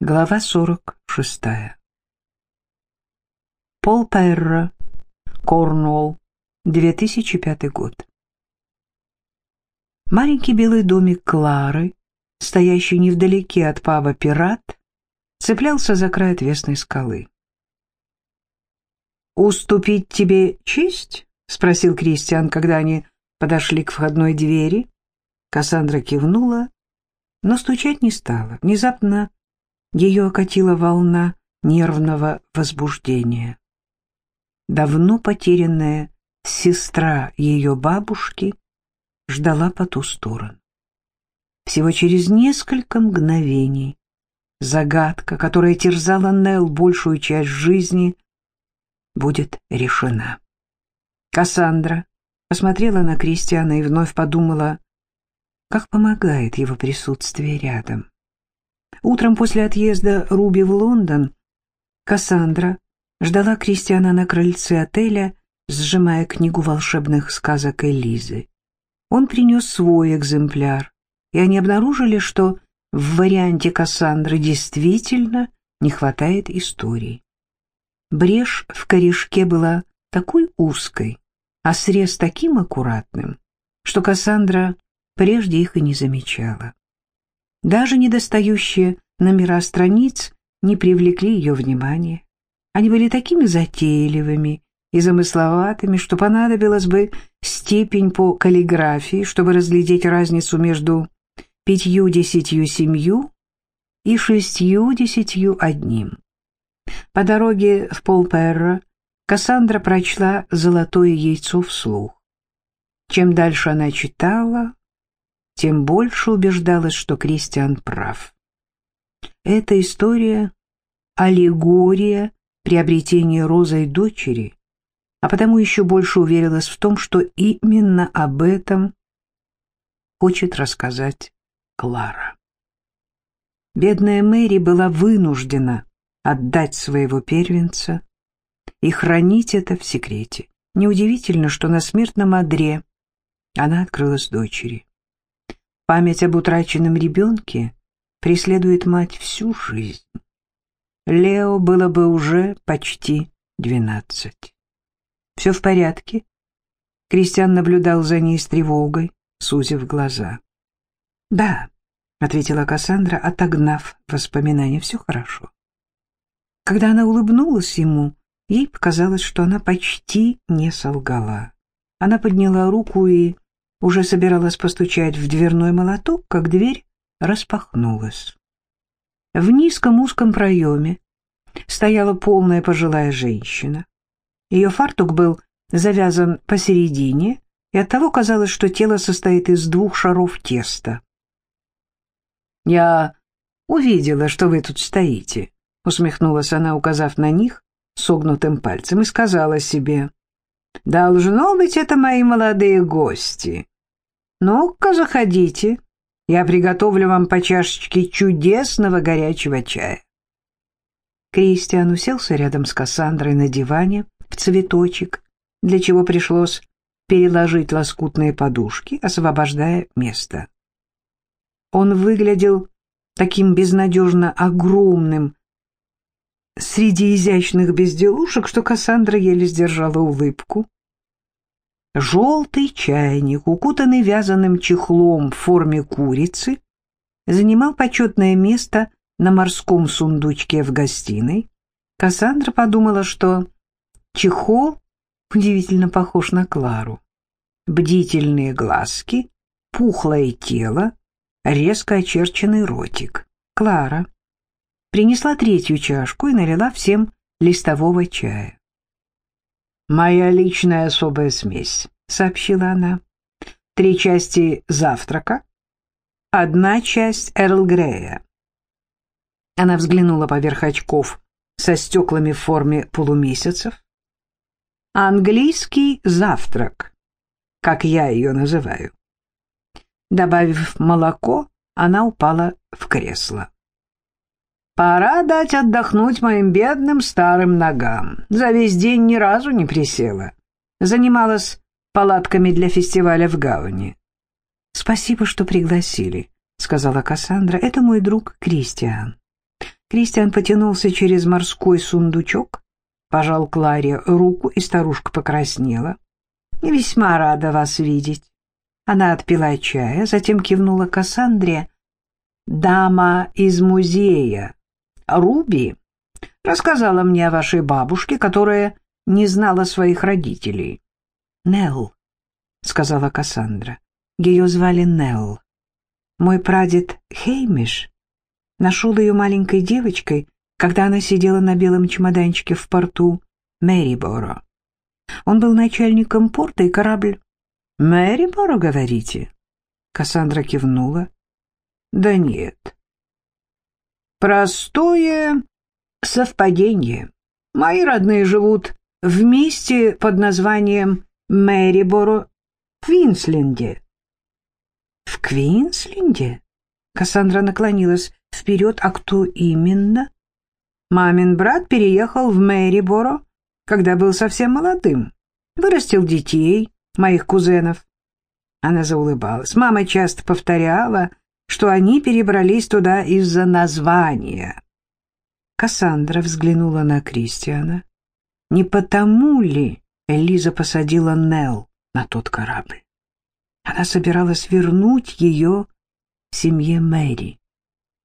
Глава 46. Пол Пайерра, Корнуолл, 2005 год. Маленький белый домик Клары, стоящий невдалеке от паба «Пират», цеплялся за край отвесной скалы. «Уступить тебе честь?» — спросил Кристиан, когда они подошли к входной двери. Кассандра кивнула, но стучать не стала. Внезапно ее окатила волна нервного возбуждения. Давно потерянная сестра ее бабушки ждала по ту сторону. Всего через несколько мгновений загадка, которая терзала Нелл большую часть жизни, будет решена. Кассандра посмотрела на Кристиана и вновь подумала, как помогает его присутствие рядом. Утром после отъезда Руби в Лондон Кассандра ждала Кристиана на крыльце отеля, сжимая книгу волшебных сказок Элизы. Он принес свой экземпляр, и они обнаружили, что в варианте Кассандры действительно не хватает историй. Брешь в корешке была такой узкой, а срез таким аккуратным, что Кассандра прежде их и не замечала. Даже недостающие номера страниц не привлекли ее внимания. Они были такими затейливыми и замысловатыми, что понадобилась бы степень по каллиграфии, чтобы разглядеть разницу между пятью-десятью семью и шестью-десятью одним. По дороге в Полперра Кассандра прочла «Золотое яйцо» вслух. Чем дальше она читала, тем больше убеждалась, что Кристиан прав. Эта история — аллегория приобретения Розой дочери, а потому еще больше уверилась в том, что именно об этом хочет рассказать Клара. Бедная Мэри была вынуждена отдать своего первенца и хранить это в секрете. Неудивительно, что на смертном одре она открылась дочери. Память об утраченном ребенке преследует мать всю жизнь. Лео было бы уже почти двенадцать. «Все в порядке?» Кристиан наблюдал за ней с тревогой, сузив глаза. «Да», — ответила Кассандра, отогнав воспоминания, — «все хорошо». Когда она улыбнулась ему, ей показалось, что она почти не солгала. Она подняла руку и уже собиралась постучать в дверной молоток, как дверь распахнулась. В низком узком проеме стояла полная пожилая женщина. Ее фартук был завязан посередине, и оттого казалось, что тело состоит из двух шаров теста. «Я увидела, что вы тут стоите», — усмехнулась она, указав на них согнутым пальцем, и сказала себе, «Должно быть, это мои молодые гости. Ну-ка, заходите, я приготовлю вам по чашечке чудесного горячего чая». Кристиан уселся рядом с Кассандрой на диване в цветочек, для чего пришлось переложить лоскутные подушки, освобождая место. Он выглядел таким безнадежно огромным среди изящных безделушек, что Кассандра еле сдержала улыбку. Желтый чайник, укутанный вязаным чехлом в форме курицы, занимал почетное место на морском сундучке в гостиной. Кассандра подумала, что чехол удивительно похож на Клару. Бдительные глазки, пухлое тело, резко очерченный ротик. Клара принесла третью чашку и налила всем листового чая. «Моя личная особая смесь», — сообщила она. «Три части завтрака, одна часть Эрл Грея». Она взглянула поверх очков со стеклами в форме полумесяцев. «Английский завтрак, как я ее называю». Добавив молоко, она упала в кресло. Пора дать отдохнуть моим бедным старым ногам. За весь день ни разу не присела. Занималась палатками для фестиваля в Гавани. «Спасибо, что пригласили», — сказала Кассандра. «Это мой друг Кристиан. Кристиан потянулся через морской сундучок, пожал Кларе руку, и старушка покраснела. «Весьма рада вас видеть». Она отпила чая, затем кивнула Кассандре. «Дама из музея. Руби рассказала мне о вашей бабушке, которая не знала своих родителей». «Нелл», — сказала Кассандра. Ее звали Нелл. Мой прадед Хеймиш нашел ее маленькой девочкой, когда она сидела на белом чемоданчике в порту Мэриборо. Он был начальником порта, и корабль... «Мэриборо, говорите?» Кассандра кивнула. «Да нет. Простое совпадение. Мои родные живут в месте под названием Мэриборо в Квинсленде. В Квинсленде? Кассандра наклонилась вперед. А кто именно? Мамин брат переехал в Мэриборо, когда был совсем молодым. Вырастил детей, моих кузенов. Она заулыбалась. Мама часто повторяла, что они перебрались туда из-за названия. Кассандра взглянула на Кристиана. Не потому ли Элиза посадила Нелл на тот корабль? Она собиралась вернуть ее семье Мэри,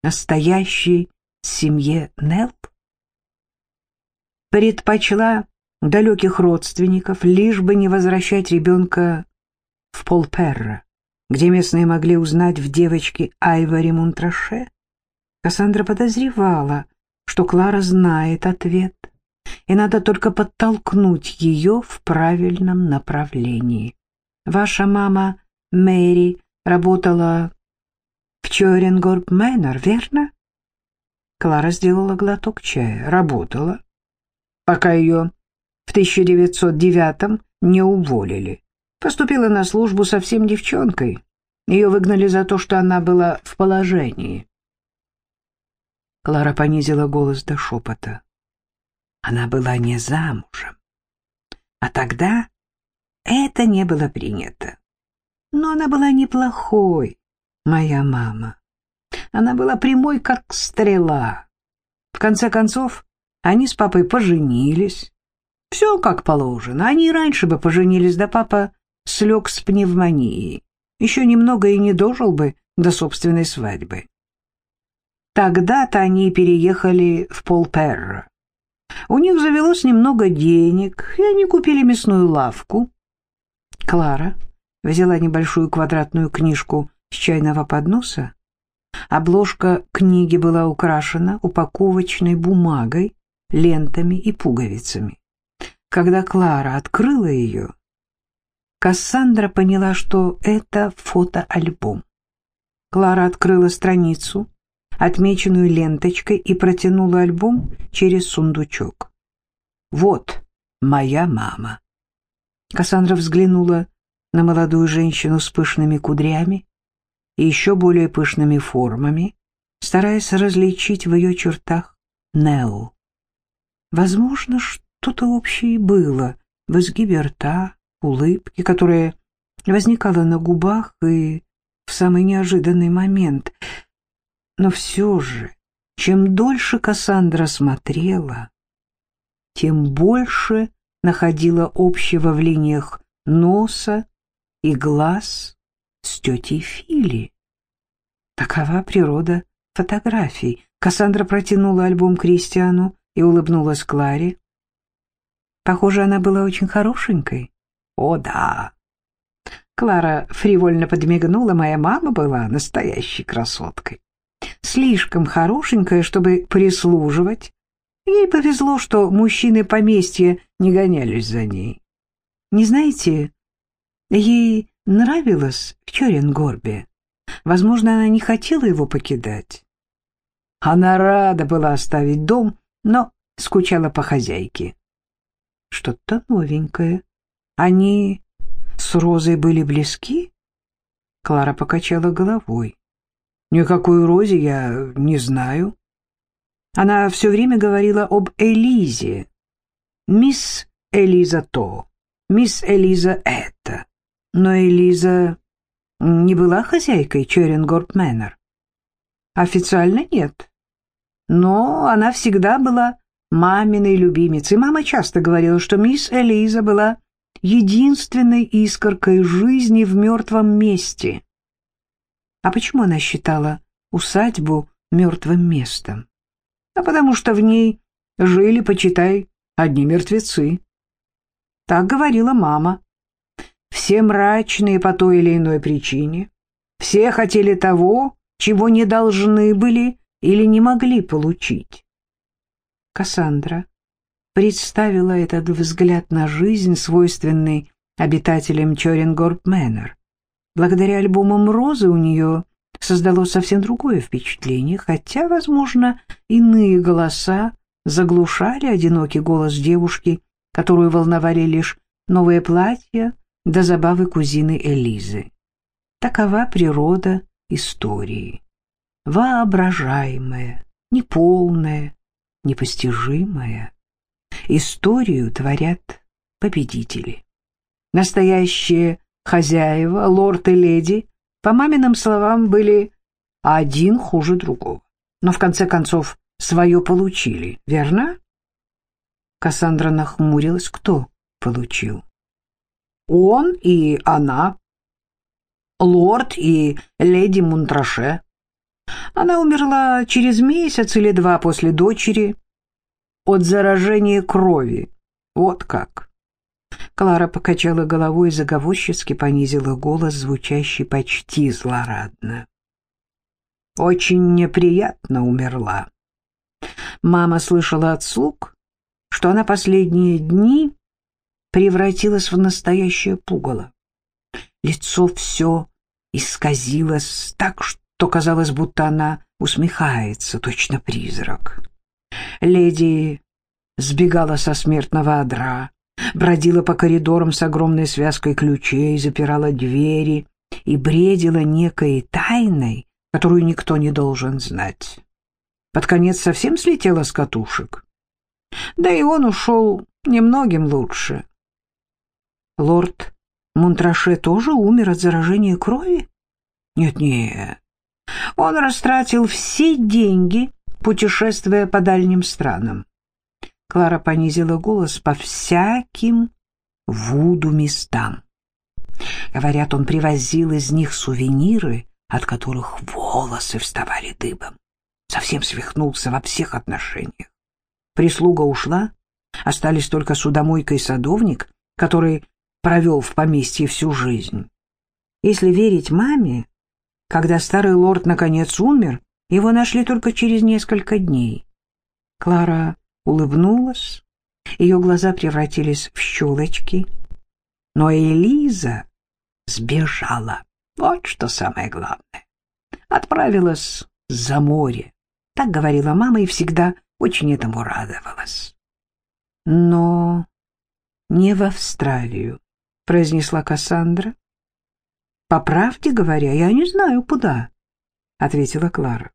настоящей семье Нелл. Предпочла далеких родственников, лишь бы не возвращать ребенка в Полперра, где местные могли узнать в девочке Айвари Мунтраше. Кассандра подозревала, что Клара знает ответ, и надо только подтолкнуть ее в правильном направлении. Ваша мама Мэри работала в Чорингорб Мэннер, верно? Клара сделала глоток чая. Работала, пока ее в 1909-м не уволили. Поступила на службу совсем девчонкой. Ее выгнали за то, что она была в положении. Клара понизила голос до шепота. Она была не замужем. А тогда это не было принято. Но она была неплохой, моя мама. Она была прямой, как стрела. В конце концов, они с папой поженились. Все как положено. Они раньше бы поженились, да папа слег с пневмонией. Еще немного и не дожил бы до собственной свадьбы. Тогда-то они переехали в Полперро. У них завелось немного денег, и они купили мясную лавку. Клара взяла небольшую квадратную книжку с чайного подноса. Обложка книги была украшена упаковочной бумагой, лентами и пуговицами. Когда Клара открыла ее, Кассандра поняла, что это фотоальбом. Клара открыла страницу, отмеченную ленточкой, и протянула альбом через сундучок. «Вот моя мама». Кассандра взглянула на молодую женщину с пышными кудрями и еще более пышными формами, стараясь различить в ее чертах Нео. Возможно, что-то общее было в изгибе рта, улыбке, которая возникала на губах и в самый неожиданный момент. Но все же, чем дольше Кассандра смотрела, тем больше находила общего в линиях носа и глаз с тетей Фили. Такова природа фотографий. Кассандра протянула альбом Кристиану и улыбнулась Кларе. Похоже, она была очень хорошенькой. О, да. Клара фривольно подмигнула. Моя мама была настоящей красоткой. Слишком хорошенькая, чтобы прислуживать. Ей повезло, что мужчины поместья не гонялись за ней. Не знаете, Ей нравилось в Чоренгорбе. Возможно, она не хотела его покидать. Она рада была оставить дом, но скучала по хозяйке. Что-то новенькое. Они с Розой были близки? Клара покачала головой. Никакой Розе я не знаю. Она все время говорила об Элизе. Мисс Элиза то, мисс Элиза это. Но Элиза не была хозяйкой Черенгорд Мэннер. Официально нет. но она всегда была маминой любимицей. Мама часто говорила, что мисс Элиза была единственной искоркой жизни в мертвом месте. А почему она считала усадьбу мертвым местом? А потому что в ней жили, почитай, одни мертвецы. Так говорила мама. Все мрачные по той или иной причине. Все хотели того, чего не должны были или не могли получить. Кассандра представила этот взгляд на жизнь, свойственный обитателям Чорингорп Мэннер. Благодаря альбомам «Розы» у нее создалось совсем другое впечатление, хотя, возможно, иные голоса заглушали одинокий голос девушки, которую волновали лишь новое платье до забавы кузины Элизы. Такова природа истории. Воображаемая, неполная, непостижимая. Историю творят победители. Настоящие хозяева, лорд и леди, по маминым словам, были один хуже другого. Но в конце концов свое получили, верно? Кассандра нахмурилась. Кто получил? Он и она. Лорд и леди Мунтраше. Она умерла через месяц или два после дочери от заражения крови. Вот как. Клара покачала головой и заговорчески понизила голос, звучащий почти злорадно. Очень неприятно умерла. Мама слышала от слуг, что она последние дни превратилась в настоящее пугало. Лицо все исказилось так, что казалось, будто она усмехается, точно призрак. Леди сбегала со смертного одра, бродила по коридорам с огромной связкой ключей, запирала двери и бредила некой тайной, которую никто не должен знать. Под конец совсем слетела с катушек. Да и он ушел немногим лучше. Лорд Мунтраше тоже умер от заражения крови? Нет-нет, он растратил все деньги, путешествуя по дальним странам. Клара понизила голос по всяким вуду местам. Говорят, он привозил из них сувениры, от которых волосы вставали дыбом. Совсем свихнулся во всех отношениях. Прислуга ушла, остались только судомойка и садовник, который провел в поместье всю жизнь. Если верить маме, когда старый лорд наконец умер, его нашли только через несколько дней. Клара улыбнулась, ее глаза превратились в щелочки. Но Элиза сбежала. Вот что самое главное. Отправилась за море. Так говорила мама и всегда очень этому радовалась. Но не в Австралию, произнесла Кассандра. «По правде говоря, я не знаю, куда», — ответила Клара.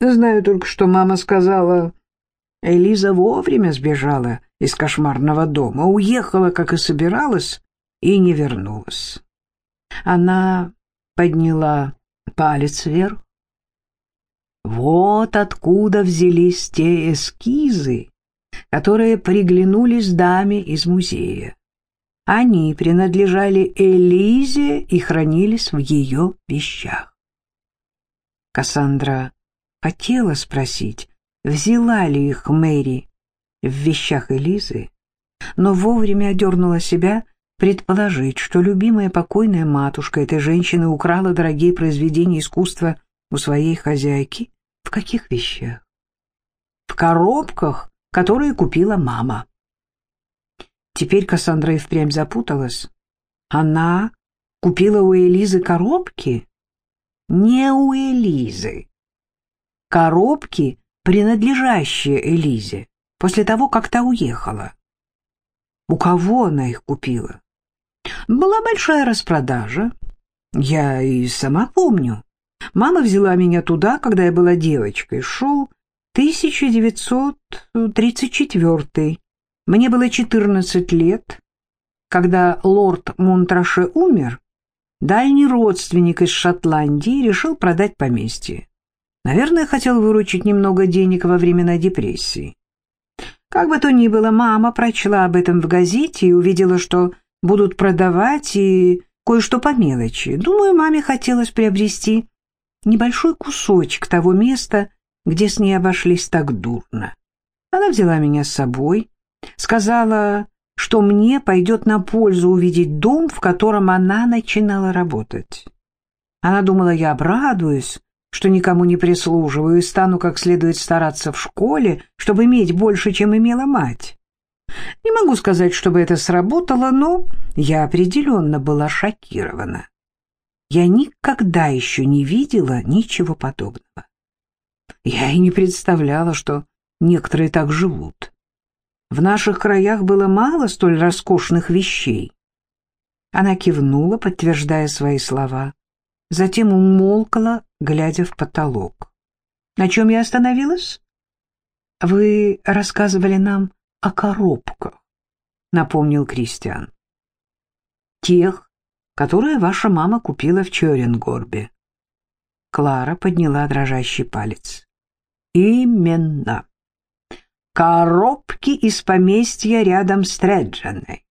«Знаю только, что мама сказала, Элиза вовремя сбежала из кошмарного дома, уехала, как и собиралась, и не вернулась. Она подняла палец вверх. Вот откуда взялись те эскизы, которые приглянулись даме из музея. Они принадлежали Элизе и хранились в ее вещах. Кассандра хотела спросить, взяла ли их Мэри в вещах Элизы, но вовремя одернула себя предположить, что любимая покойная матушка этой женщины украла дорогие произведения искусства у своей хозяйки. В каких вещах? В коробках, которые купила мама. Теперь Кассандра и впрямь запуталась. Она купила у Элизы коробки? Не у Элизы. Коробки, принадлежащие Элизе, после того, как та уехала. У кого она их купила? Была большая распродажа. Я и сама помню. Мама взяла меня туда, когда я была девочкой. Шел 1934 мне было 14 лет, когда лорд Монтраше умер, дальний родственник из Шотландии решил продать поместье. Наверное, хотел выручить немного денег во времена депрессии. Как бы то ни было, мама прочла об этом в газете и увидела, что будут продавать и кое-что по мелочи. Думаю, маме хотелось приобрести небольшой кусочек того места, где с ней обошлись так дурно. Она взяла меня с собой, сказала, что мне пойдет на пользу увидеть дом, в котором она начинала работать. Она думала, я обрадуюсь, что никому не прислуживаю и стану как следует стараться в школе, чтобы иметь больше, чем имела мать. Не могу сказать, чтобы это сработало, но я определенно была шокирована. Я никогда еще не видела ничего подобного. Я и не представляла, что некоторые так живут. В наших краях было мало столь роскошных вещей. Она кивнула, подтверждая свои слова. Затем умолкла, глядя в потолок. На чем я остановилась? Вы рассказывали нам о коробках, напомнил Кристиан. Тех, которые ваша мама купила в Чоренгорбе. Клара подняла дрожащий палец. Именно. Коробки из поместья рядом с Треджаной.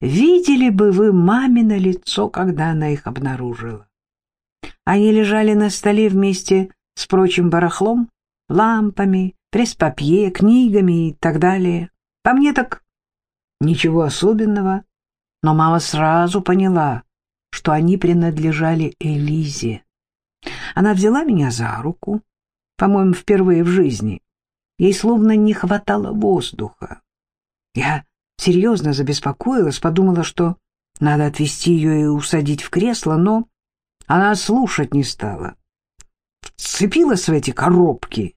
Видели бы вы мамино лицо, когда она их обнаружила. Они лежали на столе вместе с прочим барахлом, лампами, пресс-папье, книгами и так далее. По мне так ничего особенного, но мама сразу поняла, что они принадлежали Элизе. Она взяла меня за руку, по-моему, впервые в жизни. Ей словно не хватало воздуха. Я серьезно забеспокоилась, подумала, что надо отвезти ее и усадить в кресло, но она слушать не стала. Вцепилась в эти коробки,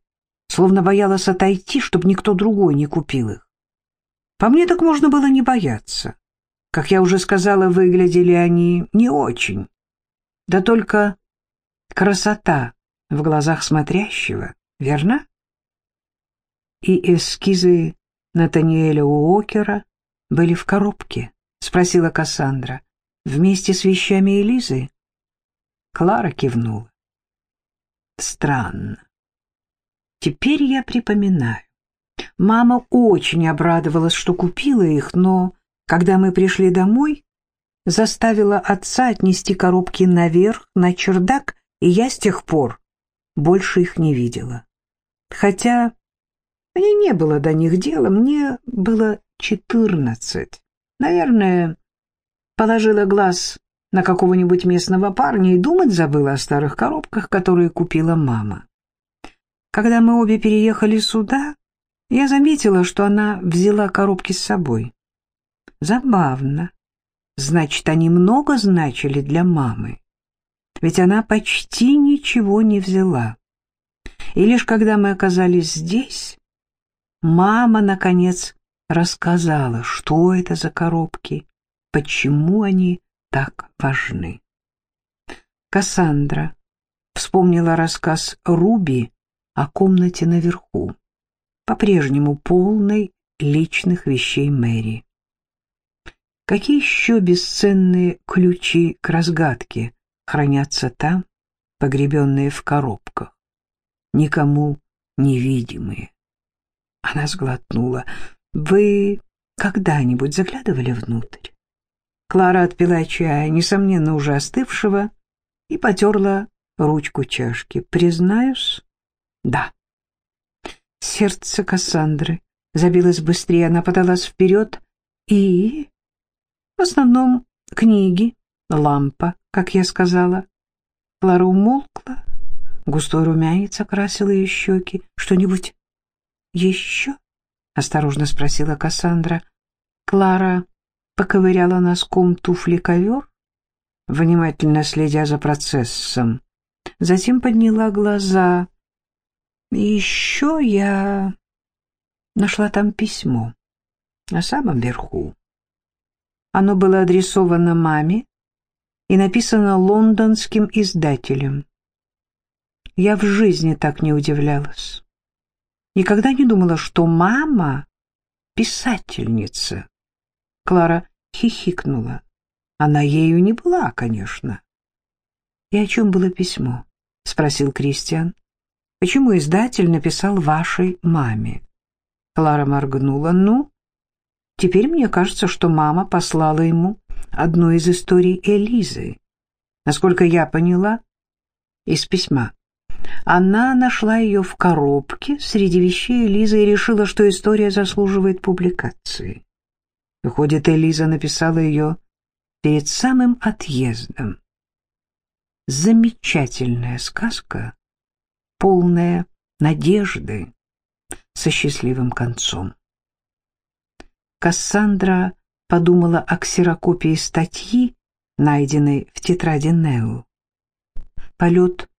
словно боялась отойти, чтобы никто другой не купил их. По мне так можно было не бояться. Как я уже сказала, выглядели они не очень. Да только красота в глазах смотрящего, верно? И эскизы Натаниэля Уокера были в коробке, спросила Кассандра, вместе с вещами Элизы. Клара кивнула. Странно. Теперь я припоминаю. Мама очень обрадовалась, что купила их, но, когда мы пришли домой, заставила отца отнести коробки наверх, на чердак, и я с тех пор больше их не видела. Хотя мне не было до них дела, мне было четырнадцать. Наверное, положила глаз на какого-нибудь местного парня и думать забыла о старых коробках, которые купила мама. Когда мы обе переехали сюда, я заметила, что она взяла коробки с собой. Забавно. Значит, они много значили для мамы. Ведь она почти ничего не взяла. И лишь когда мы оказались здесь, мама, наконец, рассказала, что это за коробки, почему они так важны. Кассандра вспомнила рассказ Руби о комнате наверху, по-прежнему полной личных вещей Мэри. Какие еще бесценные ключи к разгадке хранятся там, погребенные в коробках, никому невидимые? Она сглотнула. «Вы когда-нибудь заглядывали внутрь?» Клара отпила чая, несомненно, уже остывшего, и потерла ручку чашки. Признаюсь, да. Сердце Кассандры забилось быстрее, она подалась вперед, и... В основном книги, лампа, как я сказала. Клара умолкла, густой румянец окрасил ее щеки. Что-нибудь еще? — осторожно спросила Кассандра. Клара поковыряла носком туфли ковер, внимательно следя за процессом. Затем подняла глаза. Еще я нашла там письмо на самом верху. Оно было адресовано маме и написано лондонским издателем. Я в жизни так не удивлялась. Никогда не думала, что мама — писательница. Клара хихикнула. Она ею не была, конечно. И о чем было письмо? спросил Кристиан. Почему издатель написал вашей маме? Клара моргнула. Ну, теперь мне кажется, что мама послала ему одну из историй Элизы. Насколько я поняла, из письма. Она нашла ее в коробке среди вещей Элизы и решила, что история заслуживает публикации. Выходит, Элиза написала ее перед самым отъездом. Замечательная сказка, полная надежды, со счастливым концом. Кассандра подумала о ксерокопии статьи, найденной в тетради Нео. «Полет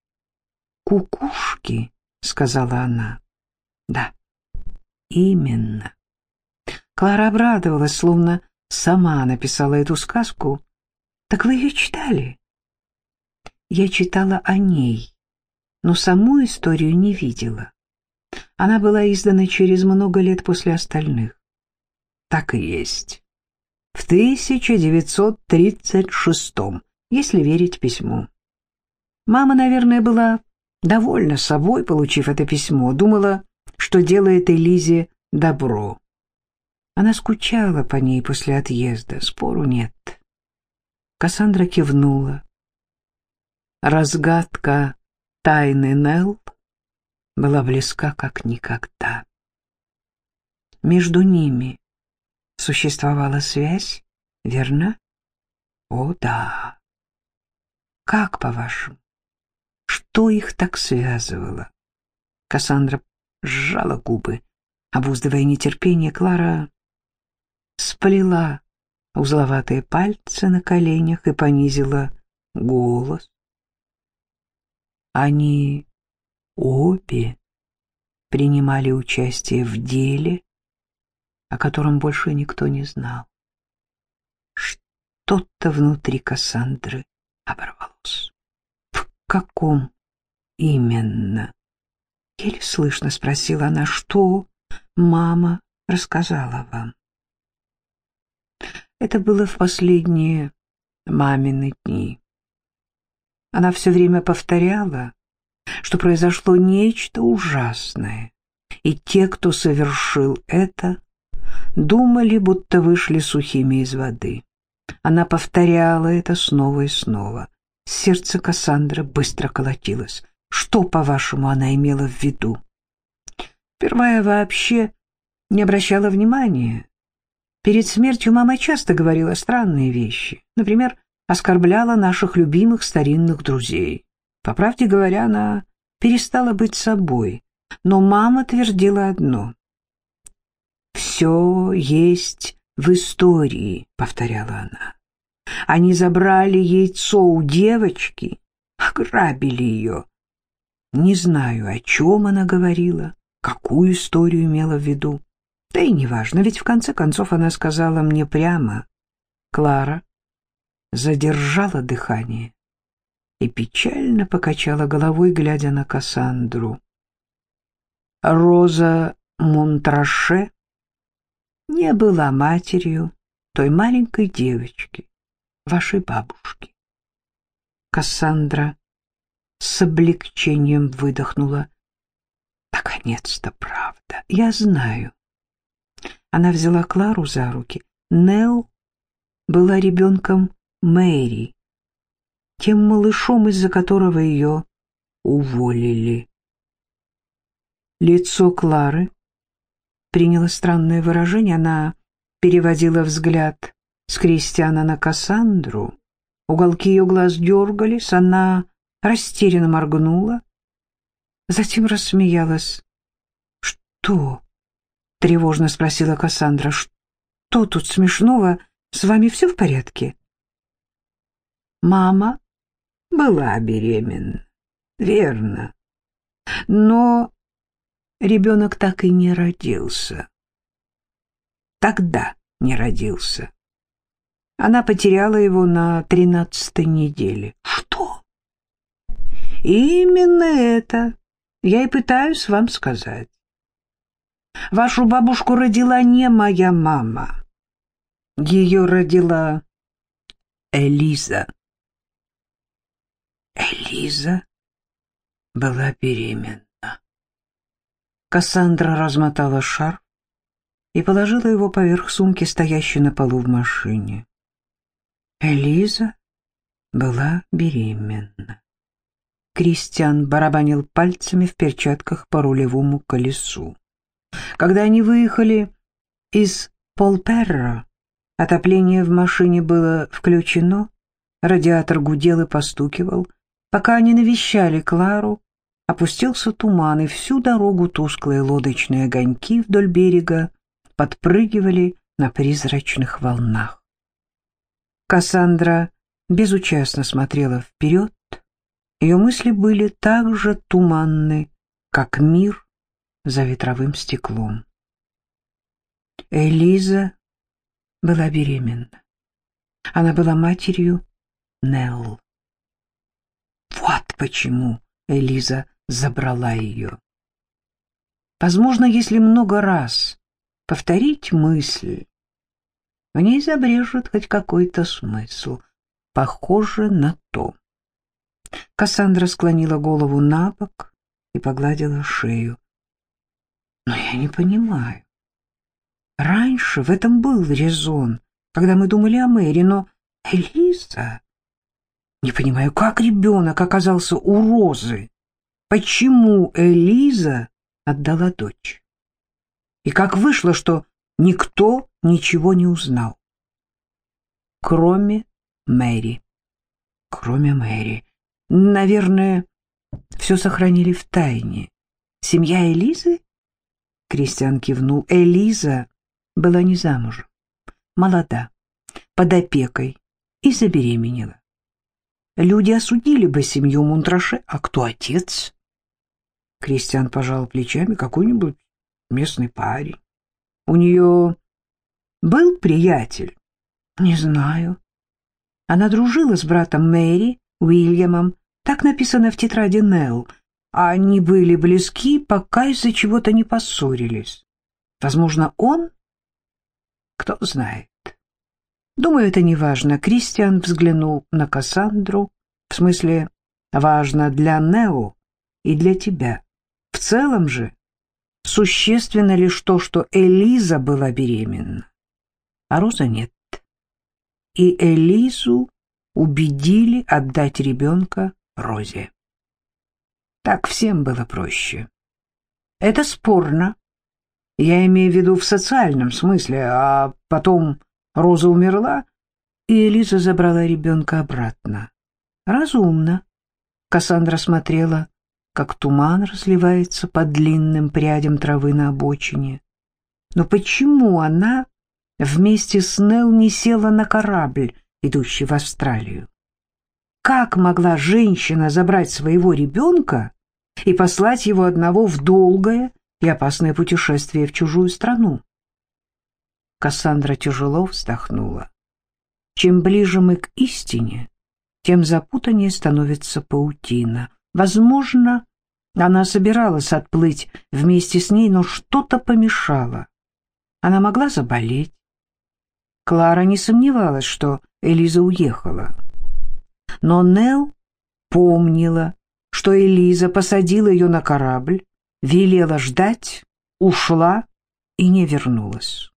кукушки», — сказала она. «Да, именно». Клара обрадовалась, словно сама написала эту сказку. «Так вы ее читали?» «Я читала о ней, но саму историю не видела. Она была издана через много лет после остальных». «Так и есть. В 1936 если верить письму. Мама, наверное, была довольна собой, получив это письмо, думала, что делает Элизе добро. Она скучала по ней после отъезда, спору нет. Кассандра кивнула. Разгадка тайны Нелл была близка как никогда. Между ними существовала связь, верно? О, да. Как, по-вашему? Что их так связывало? Кассандра сжала губы, обуздывая нетерпение. Клара сплела узловатые пальцы на коленях и понизила голос. Они обе принимали участие в деле, о котором больше никто не знал. Что-то внутри Кассандры оборвалось. Каком именно? Еле слышно спросила она, что мама рассказала вам. Это было в последние мамины дни. Она все время повторяла, что произошло нечто ужасное, и те, кто совершил это, думали, будто вышли сухими из воды. Она повторяла это снова и снова. Сердце Кассандры быстро колотилось. Что, по-вашему, она имела в виду? Первая вообще не обращала внимания Перед смертью мама часто говорила странные вещи. Например, оскорбляла наших любимых старинных друзей. По правде говоря, она перестала быть собой. Но мама твердила одно. «Все есть в истории», — повторяла она. «Они забрали яйцо у девочки, ограбили ее. Не знаю, о чем она говорила, какую историю имела в виду. Да и неважно, ведь в конце концов она сказала мне прямо. Клара задержала дыхание и печально покачала головой, глядя на Кассандру. Роза Монтраше не была матерью той маленькой девочки, вашей бабушки. Кассандра с облегчением выдохнула. Наконец-то правда. Я знаю. Она взяла Клару за руки. Нелл была ребенком Мэри, тем малышом, из-за которого ее уволили. Лицо Клары приняло странное выражение. Она переводила взгляд с Кристиана на Кассандру. Уголки ее глаз дергались, она растерянно моргнула, затем рассмеялась. «Что?» — тревожно спросила Кассандра. «Что тут смешного? С вами все в порядке?» Мама была беременна, верно. Но ребенок так и не родился. Тогда не родился. Она потеряла его на тринадцатой неделе. Что? Именно это я и пытаюсь вам сказать. Вашу бабушку родила не моя мама. Ее родила Элиза. Элиза? была беременна. Кассандра размотала шар и положила его поверх сумки, стоящей на полу в машине. Элиза была беременна. Кристиан барабанил пальцами в перчатках по рулевому колесу. Когда они выехали из Полперра, отопление в машине было включено, радиатор гудел и постукивал. Пока они навещали Клару, опустился туман, и всю дорогу тусклые лодочные огоньки вдоль берега подпрыгивали на призрачных волнах. Кассандра безучастно смотрела вперед, ее мысли были так же туманны, как мир за ветровым стеклом. Элиза была беременна. Она была матерью Нелл. Вот почему Элиза забрала ее. Возможно, если много раз повторить мысль, в ней забрежет хоть какой-то смысл, похоже на то. Кассандра склонила голову на бок и погладила шею. Но я не понимаю. Раньше в этом был резон, когда мы думали о Мэри, но Элиза... Не понимаю, как ребенок оказался у Розы? Почему Элиза отдала дочь? И как вышло, что никто ничего не узнал? Кроме Мэри. Кроме Мэри. Наверное, все сохранили в тайне. Семья Элизы? Кристиан кивнул. Элиза была не замужем, молода, под опекой и забеременела. Люди осудили бы семью Мунтраше, а кто отец? Кристиан пожал плечами какой-нибудь местный парень. У нее был приятель? Не знаю. Она дружила с братом Мэри, Уильямом, так написано в тетради Нелл, а они были близки, пока из-за чего-то не поссорились. Возможно, он? Кто знает. Думаю, это не важно. Кристиан взглянул на Кассандру, в смысле, важно для Нео и для тебя. В целом же, существенно лишь то, что Элиза была беременна, а Роза нет. И Элизу убедили отдать ребенка Розе. Так всем было проще. Это спорно. Я имею в виду в социальном смысле, а потом Роза умерла, и Элиза забрала ребенка обратно. Разумно. Кассандра смотрела, как туман разливается по длинным прядям травы на обочине. Но почему она вместе с Нелл не села на корабль, идущий в Австралию? Как могла женщина забрать своего ребенка и послать его одного в долгое и опасное путешествие в чужую страну? Кассандра тяжело вздохнула. Чем ближе мы к истине, тем запутаннее становится паутина. Возможно, она собиралась отплыть вместе с ней, но что-то помешало. Она могла заболеть. Клара не сомневалась, что Элиза уехала. Но Нел помнила, что Элиза посадила ее на корабль, велела ждать, ушла и не вернулась.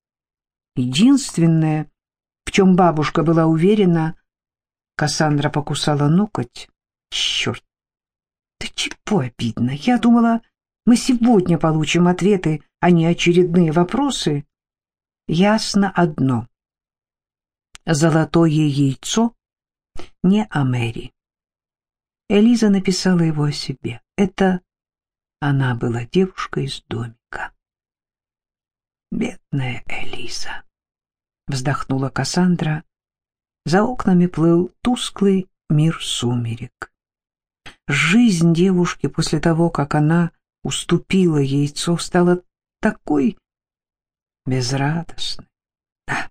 Единственное, в чем бабушка была уверена, Кассандра покусала ноготь. Черт! Да чего обидно? Я думала, мы сегодня получим ответы, а не очередные вопросы. Ясно одно. Золотое яйцо не о Мэри. Элиза написала его о себе. Это она была девушкой из домика. Бедная Элиза вздохнула Кассандра. За окнами плыл тусклый мир сумерек. Жизнь девушки после того, как она уступила яйцо, стала такой безрадостной. Да.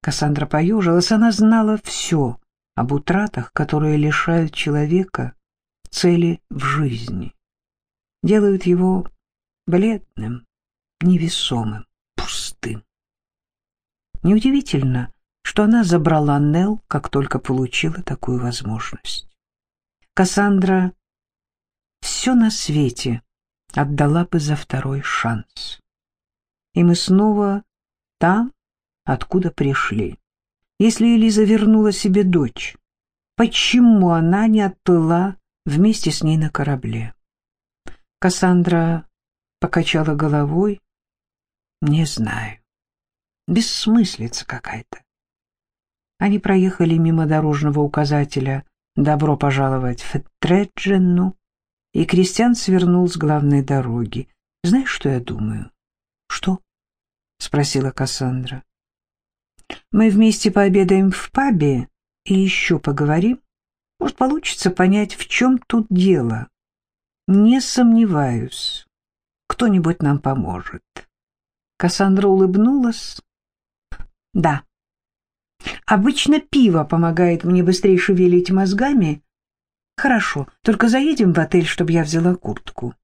Кассандра поежилась, она знала все об утратах, которые лишают человека цели в жизни, делают его бледным, невесомым, пустым. Неудивительно, что она забрала Нел, как только получила такую возможность. Кассандра все на свете отдала бы за второй шанс. И мы снова там, откуда пришли. Если Элиза вернула себе дочь, почему она не отплыла вместе с ней на корабле? Кассандра покачала головой. Не знаю. Бессмыслица какая-то. Они проехали мимо дорожного указателя «Добро пожаловать в Тредженну», и Кристиан свернул с главной дороги. «Знаешь, что я думаю?» «Что?» — спросила Кассандра. «Мы вместе пообедаем в пабе и еще поговорим. Может, получится понять, в чем тут дело. Не сомневаюсь, кто-нибудь нам поможет». Кассандра улыбнулась. «Да, обычно пиво помогает мне быстрее шевелить мозгами, «Хорошо, только заедем в отель, чтобы я взяла куртку».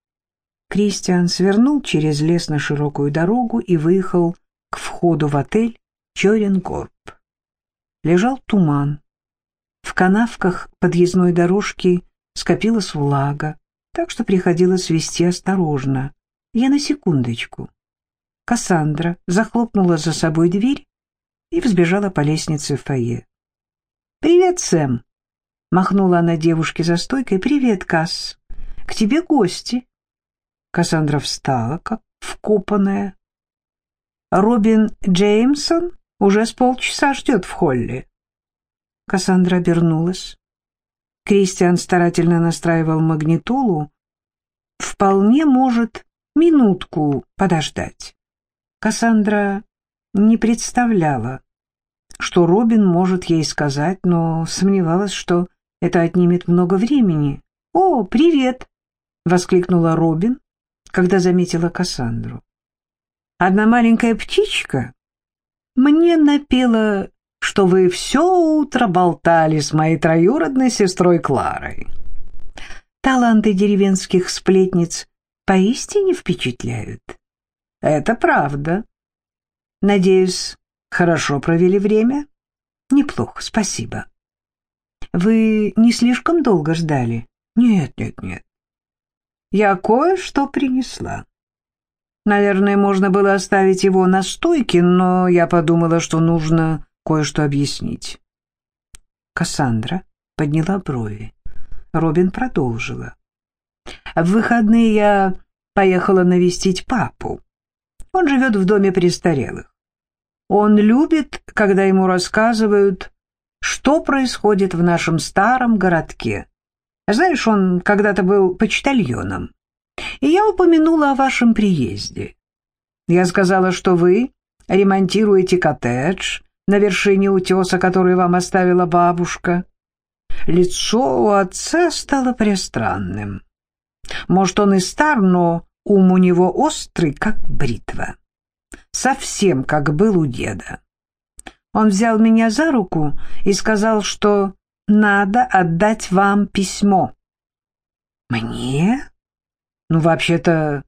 Кристиан свернул через лес на широкую дорогу и выехал к входу в отель Чоренгорб. Лежал туман. В канавках подъездной дорожки скопилась влага, так что приходилось вести осторожно. Я на секундочку. Кассандра захлопнула за собой дверь и взбежала по лестнице в фойе. «Привет, Сэм!» Махнула она девушке за стойкой. «Привет, Касс. К тебе гости». Кассандра встала, как вкопанная. «Робин Джеймсон уже с полчаса ждет в холле». Кассандра обернулась. Кристиан старательно настраивал магнитолу. «Вполне может минутку подождать». Кассандра не представляла, что Робин может ей сказать, но сомневалась, что это отнимет много времени. «О, привет!» — воскликнула Робин, когда заметила Кассандру. «Одна маленькая птичка мне напела, что вы все утро болтали с моей троюродной сестрой Кларой. Таланты деревенских сплетниц поистине впечатляют. Это правда. Надеюсь, хорошо провели время? Неплохо, спасибо. Вы не слишком долго ждали? Нет, нет, нет. Я кое-что принесла. Наверное, можно было оставить его на стойке, но я подумала, что нужно кое-что объяснить. Кассандра подняла брови. Робин продолжила. В выходные я поехала навестить папу. Он живет в доме престарелых. Он любит, когда ему рассказывают что происходит в нашем старом городке. Знаешь, он когда-то был почтальоном. И я упомянула о вашем приезде. Я сказала, что вы ремонтируете коттедж на вершине утеса, который вам оставила бабушка. Лицо у отца стало престранным. Может, он и стар, но ум у него острый, как бритва. Совсем как был у деда. Он взял меня за руку и сказал, что надо отдать вам письмо. Мне? Ну, вообще-то,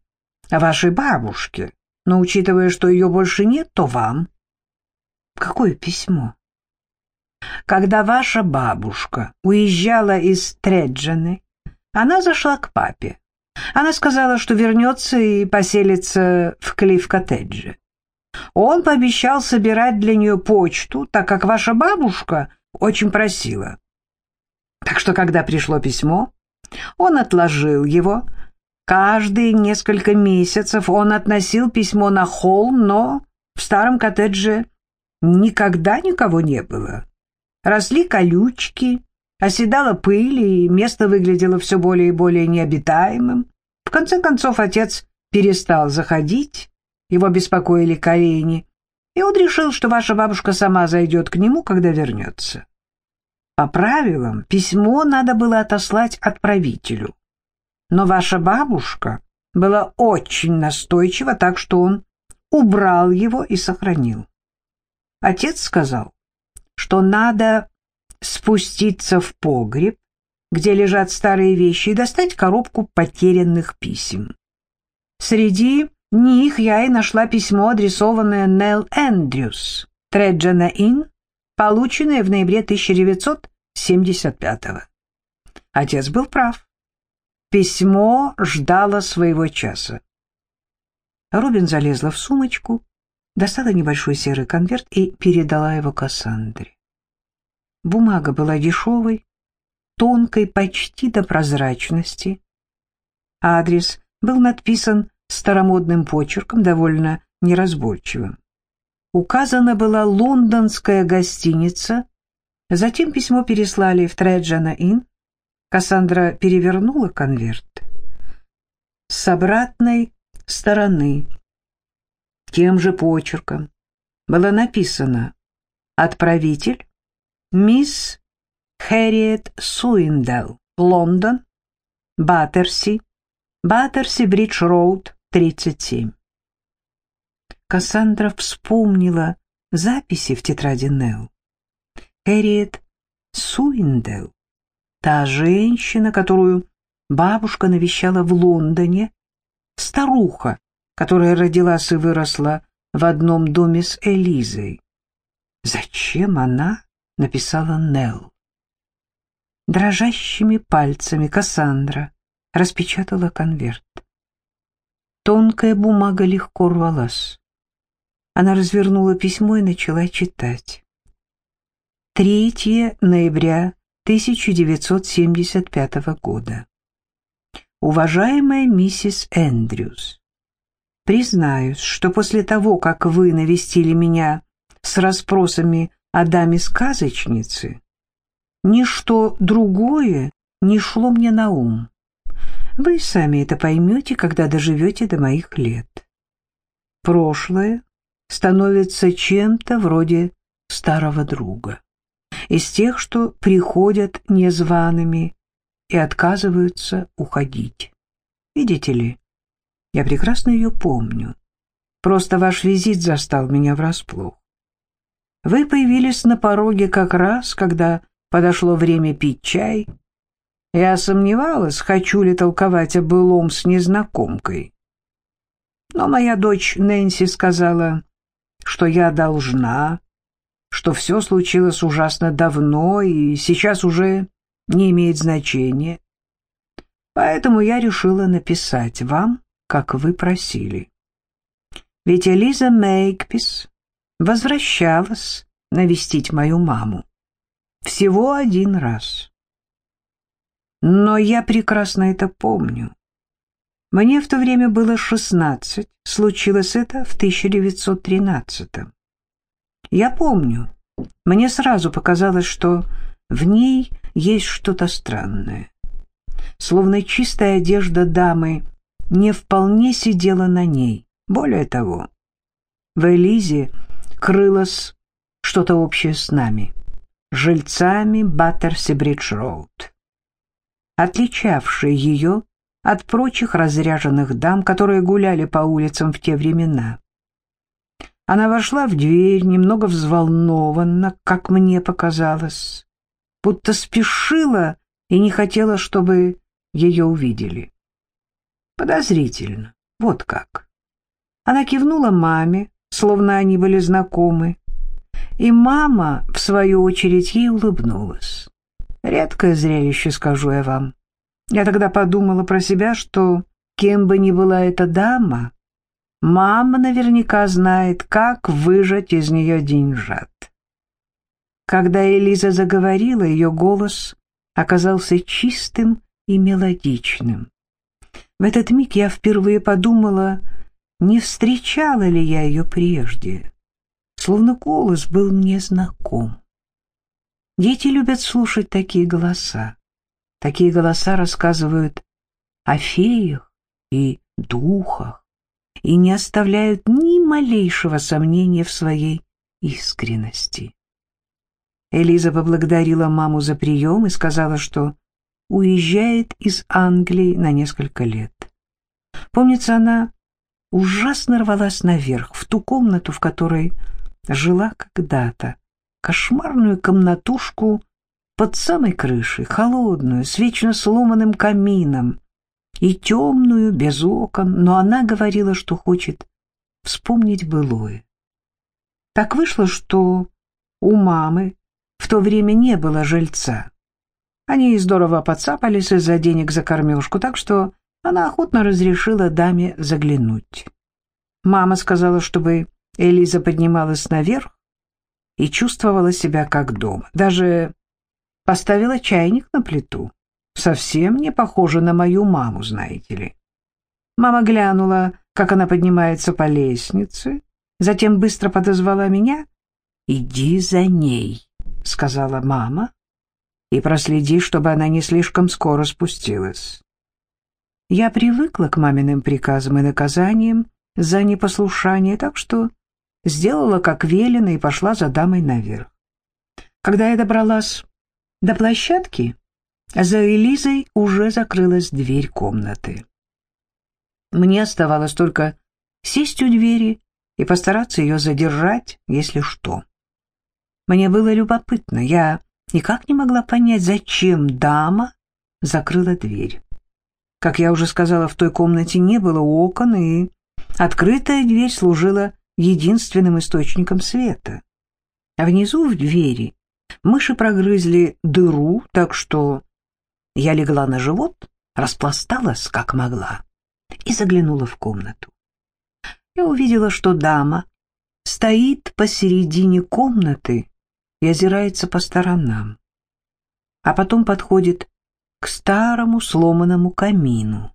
вашей бабушке. Но учитывая, что ее больше нет, то вам. Какое письмо? Когда ваша бабушка уезжала из Треджаны, она зашла к папе. Она сказала, что вернется и поселится в Клифф-коттедже. Он пообещал собирать для нее почту, так как ваша бабушка очень просила. Так что, когда пришло письмо, он отложил его. Каждые несколько месяцев он относил письмо на холм, но в старом коттедже никогда никого не было. Росли колючки, оседала пыль, и место выглядело все более и более необитаемым. В конце концов, отец перестал заходить, его беспокоили колени, и он решил, что ваша бабушка сама зайдет к нему, когда вернется. По правилам, письмо надо было отослать отправителю. Но ваша бабушка была очень настойчива, так что он убрал его и сохранил. Отец сказал, что надо спуститься в погреб, где лежат старые вещи, и достать коробку потерянных писем. Среди них я и нашла письмо, адресованное Нелл Эндрюс, Треджана Ин, полученное в ноябре 1975-го. Отец был прав. Письмо ждало своего часа. Робин залезла в сумочку, достала небольшой серый конверт и передала его Кассандре. Бумага была дешевой, тонкой почти до прозрачности. Адрес был надписан старомодным почерком, довольно неразборчивым. Указана была лондонская гостиница, затем письмо переслали в Треджана-Инн. Кассандра перевернула конверт. С обратной стороны тем же почерком было написано «Отправитель мисс Хэрриет Суиндел, Лондон, Баттерси, Баттерси Бридж Роуд, 37». Кассандра вспомнила записи в тетради Нелл. Хэрриет Суиндел, та женщина, которую бабушка навещала в Лондоне, старуха, которая родилась и выросла в одном доме с Элизой. Зачем она написала Нелл? Дрожащими пальцами Кассандра распечатала конверт. Тонкая бумага легко рвалась. Она развернула письмо и начала читать. 3 ноября 1975 года. Уважаемая миссис Эндрюс, признаюсь, что после того, как вы навестили меня с расспросами о даме-сказочнице, ничто другое не шло мне на ум. Вы сами это поймете, когда доживете до моих лет. Прошлое становится чем-то вроде старого друга, из тех, что приходят незваными и отказываются уходить. Видите ли, я прекрасно ее помню. Просто ваш визит застал меня врасплох. Вы появились на пороге как раз, когда подошло время пить чай. Я сомневалась, хочу ли толковать о былом с незнакомкой. Но моя дочь Нэнси сказала, что я должна, что все случилось ужасно давно и сейчас уже не имеет значения. Поэтому я решила написать вам, как вы просили. Ведь Элиза Мейкпис возвращалась навестить мою маму. Всего один раз. Но я прекрасно это помню. Мне в то время было шестнадцать, случилось это в 1913 -м. Я помню, мне сразу показалось, что в ней есть что-то странное. Словно чистая одежда дамы не вполне сидела на ней. Более того, в Элизе крылось что-то общее с нами, жильцами Баттерси-Бридж-Роуд, отличавшее ее от прочих разряженных дам, которые гуляли по улицам в те времена. Она вошла в дверь, немного взволнованно, как мне показалось будто спешила и не хотела, чтобы ее увидели. Подозрительно. Вот как. Она кивнула маме, словно они были знакомы, и мама, в свою очередь, ей улыбнулась. Редкое зрелище, скажу я вам. Я тогда подумала про себя, что кем бы ни была эта дама, мама наверняка знает, как выжать из нее деньжат. Когда Элиза заговорила, ее голос оказался чистым и мелодичным. В этот миг я впервые подумала, не встречала ли я ее прежде, словно голос был мне знаком. Дети любят слушать такие голоса. Такие голоса рассказывают о феях и духах и не оставляют ни малейшего сомнения в своей искренности. Элиза поблагодарила маму за прием и сказала, что уезжает из Англии на несколько лет. Помнится, она ужасно рвалась наверх, в ту комнату, в которой жила когда-то, кошмарную комнатушку под самой крышей, холодную, с вечно сломанным камином и темную, без окон, но она говорила, что хочет вспомнить былое. Так вышло, что у мамы в то время не было жильца. Они здорово подцапались из-за денег за кормежку, так что она охотно разрешила даме заглянуть. Мама сказала, чтобы Элиза поднималась наверх и чувствовала себя как дома. Даже поставила чайник на плиту. Совсем не похоже на мою маму, знаете ли. Мама глянула, как она поднимается по лестнице, затем быстро подозвала меня. «Иди за ней», — сказала мама, и проследи, чтобы она не слишком скоро спустилась. Я привыкла к маминым приказам и наказаниям за непослушание, так что сделала, как велено, и пошла за дамой наверх. Когда я добралась до площадки, за Элизой уже закрылась дверь комнаты. Мне оставалось только сесть у двери и постараться ее задержать, если что. Мне было любопытно, я никак не могла понять, зачем дама закрыла дверь. Как я уже сказала, в той комнате не было окон, и открытая дверь служила единственным источником света. А внизу в двери мыши прогрызли дыру, так что я легла на живот, распласталась, как могла, и заглянула в комнату. Я увидела, что дама стоит посередине комнаты и озирается по сторонам, а потом подходит к старому сломанному камину.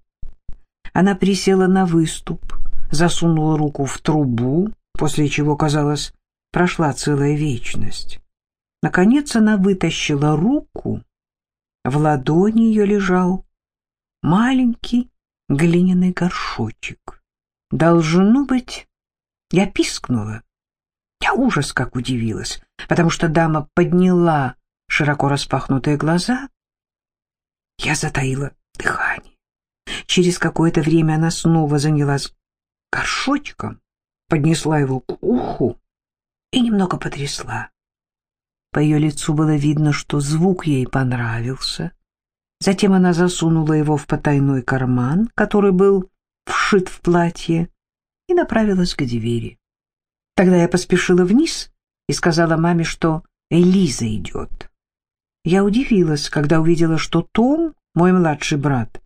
Она присела на выступ, засунула руку в трубу, после чего, казалось, прошла целая вечность. Наконец она вытащила руку, в ладони ее лежал маленький глиняный горшочек. Должно быть, я пискнула. Я ужас как удивилась, потому что дама подняла широко распахнутые глаза. Я затаила дыхание. Через какое-то время она снова занялась горшочком, поднесла его к уху и немного потрясла. По ее лицу было видно, что звук ей понравился. Затем она засунула его в потайной карман, который был вшит в платье, и направилась к двери. Тогда я поспешила вниз и сказала маме, что Элиза идет. Я удивилась, когда увидела, что Том, мой младший брат,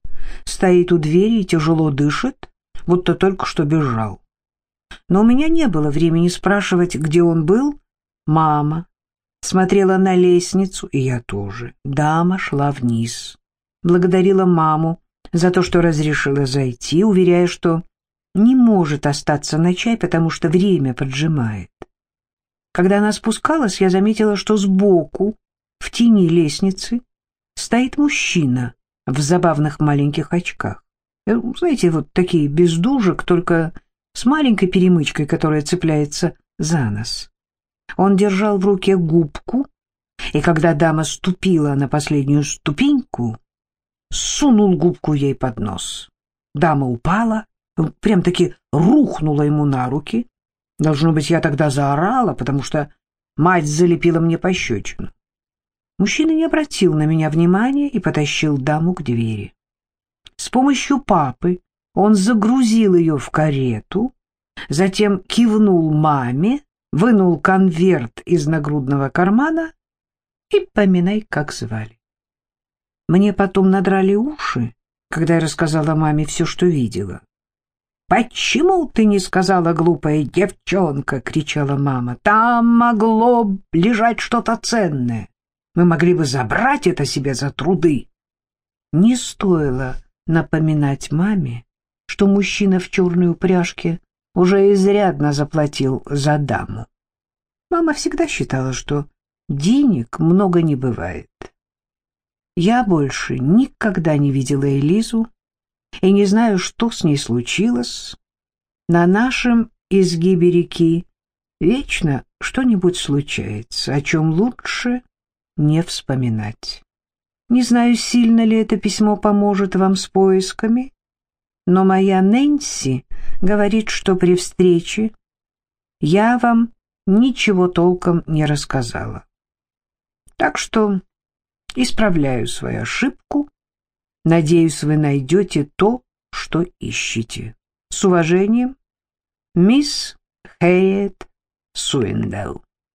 стоит у двери и тяжело дышит, будто только что бежал. Но у меня не было времени спрашивать, где он был. Мама смотрела на лестницу, и я тоже. Дама шла вниз. Благодарила маму за то, что разрешила зайти, уверяя, что не может остаться на чай, потому что время поджимает. Когда она спускалась, я заметила, что сбоку, в тени лестницы, стоит мужчина в забавных маленьких очках. Э, знаете, вот такие без дужек, только с маленькой перемычкой, которая цепляется за нос. Он держал в руке губку, и когда дама ступила на последнюю ступеньку, сунул губку ей под нос. Дама упала, прям-таки рухнула ему на руки. Должно быть, я тогда заорала, потому что мать залепила мне пощечину. Мужчина не обратил на меня внимания и потащил даму к двери. С помощью папы он загрузил ее в карету, затем кивнул маме, вынул конверт из нагрудного кармана и поминай, как звали. Мне потом надрали уши, когда я рассказала маме все, что видела. «Почему ты не сказала, глупая девчонка?» — кричала мама. «Там могло лежать что-то ценное. Мы могли бы забрать это себе за труды». Не стоило напоминать маме, что мужчина в черной упряжке уже изрядно заплатил за даму. Мама всегда считала, что денег много не бывает. Я больше никогда не видела Элизу, и не знаю, что с ней случилось. На нашем изгибе реки вечно что-нибудь случается, о чем лучше не вспоминать. Не знаю, сильно ли это письмо поможет вам с поисками, но моя Нэнси говорит, что при встрече я вам ничего толком не рассказала. Так что исправляю свою ошибку Надеюсь, вы найдете то, что ищете. С уважением, мисс Хэрриет Суиндел.